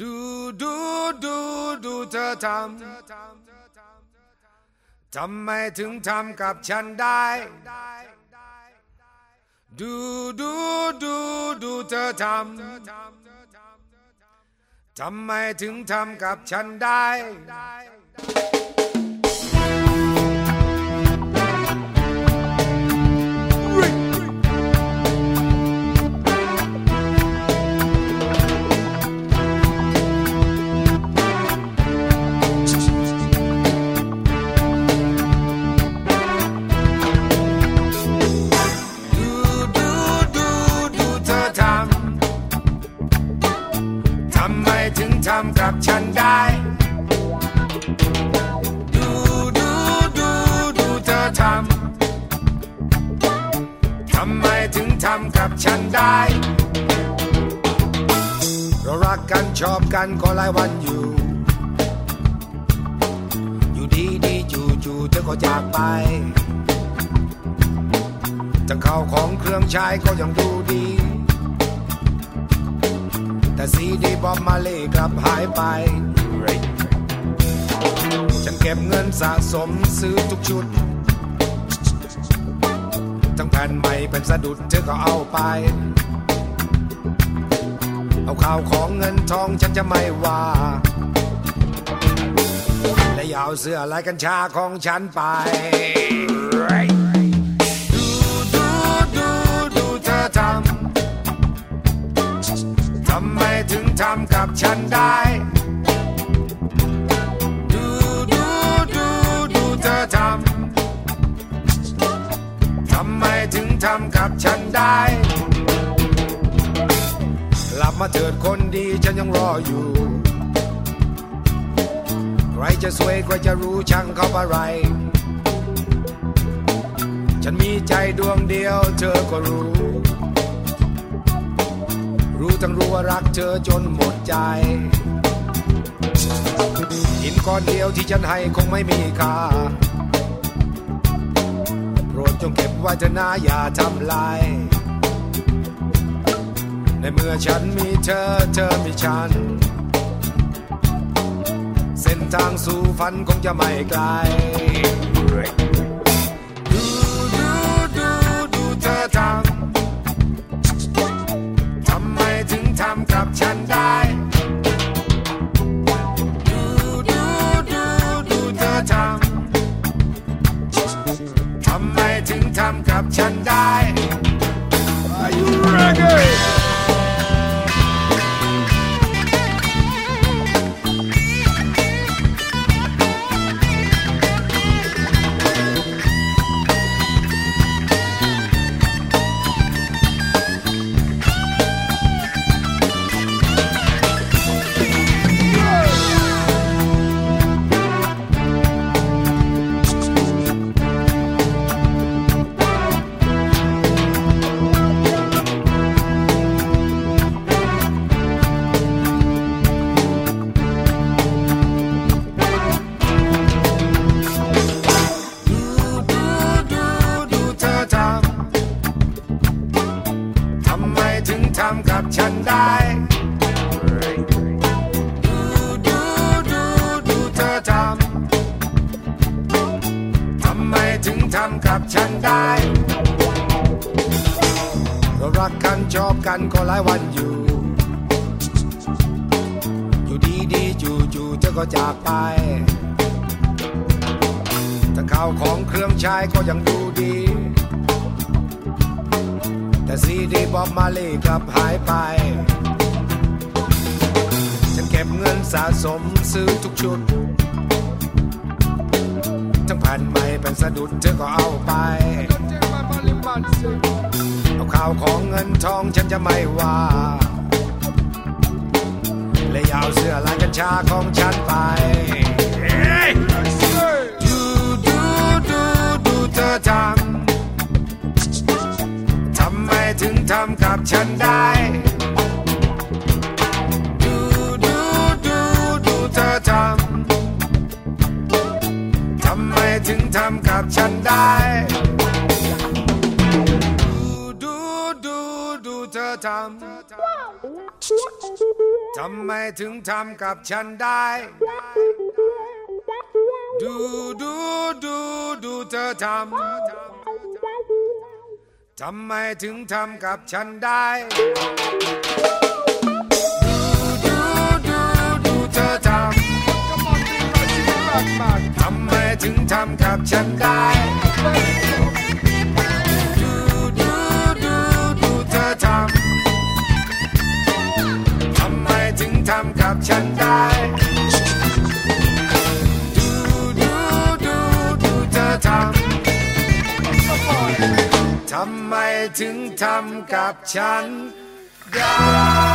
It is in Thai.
ดูดูดูดูเธอทำทำไมถึงทำกับฉันได้ ดูดูดูดูเธอทำทำไมถึงทำกับฉันได้ ถึงทำกับฉันได้ ดูดูดูดูเธอทำ ทำไมถึงทำกับฉันได้ เรารักกันชอบกันก็หลายวันอยู่ อยู่ดีดีจู่จู่เธอก็จากไปทั้งข้าวของเครื่องใช้ก็ยังดูดี แต่ซีดีบอบมาเล่กลับหายไป ฉันเก็บเงินสะสมซื้อทุกชุด ทั้งแผ่นใหม่เป็นสะดุดเธอก็เอาไป เอาข่าวของเงินทองฉันจะไม่ว่า และอยาเอาเสื้อลายกัญชาของฉันไป ถึงทำกับฉันได้ ดูดูดูดูเธอทำ ทำไมถึงทำกับฉันได้ กลับมาเถิดคนดีฉันยังรออยู่ ใครจะสวยใครจะรู้ช่างเขาอะไร ฉันมีใจดวงเดียวเธอก็รู้ รู้ทั้งรู้ว่ารักเธอจนหมดใจหินก้อนเดียวที่ฉันให้คงไม่มีค่าโปรดจงเก็บไว้เถอะนะอย่าทำลาย ในเมื่อฉันมีเธอเธอมีฉัน เส้นทางสู่ฝันคงจะไม่ไกล ถึงทำกับฉันได้ Are you ready? ทำกับฉันได้ดูดูดูดูเธอทำทำไมถึงทำกับฉันได้เรารักกันชอบกันก็หลายวันอยู่ อยู่ดีดีจู่จู่เธอก็จากไปแต่ข้าวของเครื่องใช้ก็ยังดูดี แต่ซีดีบอบมาเล่กลับหายไปฉันเก็บเงินสะสมซื้อทุกชุด ทั้งแผ่นใหม่เป็นสะดุดเธอก็เอาไป เอาข่าวของเงินทองฉันจะไม่ว่าและอยาเอาเสื้อลายกัญชาของฉันไปดูดูดูดูเธ ถึงทำกับฉันได้ ดูดูดูดูเธอทำทำไมถึงทำกับฉันได้ ดูดูดูดูเธอทำทำไมถึงทำกับฉันได้ ดูดูดูดูเธอทำ ทำไมถึงทำกับฉันได้ ดูดูดูดูเธอทำทำไมถึงทำกับฉันได้ ดูดูดูดูเธอทำทำไมถึงทำกับฉันได้ ทำไมถึงทำกับฉันได้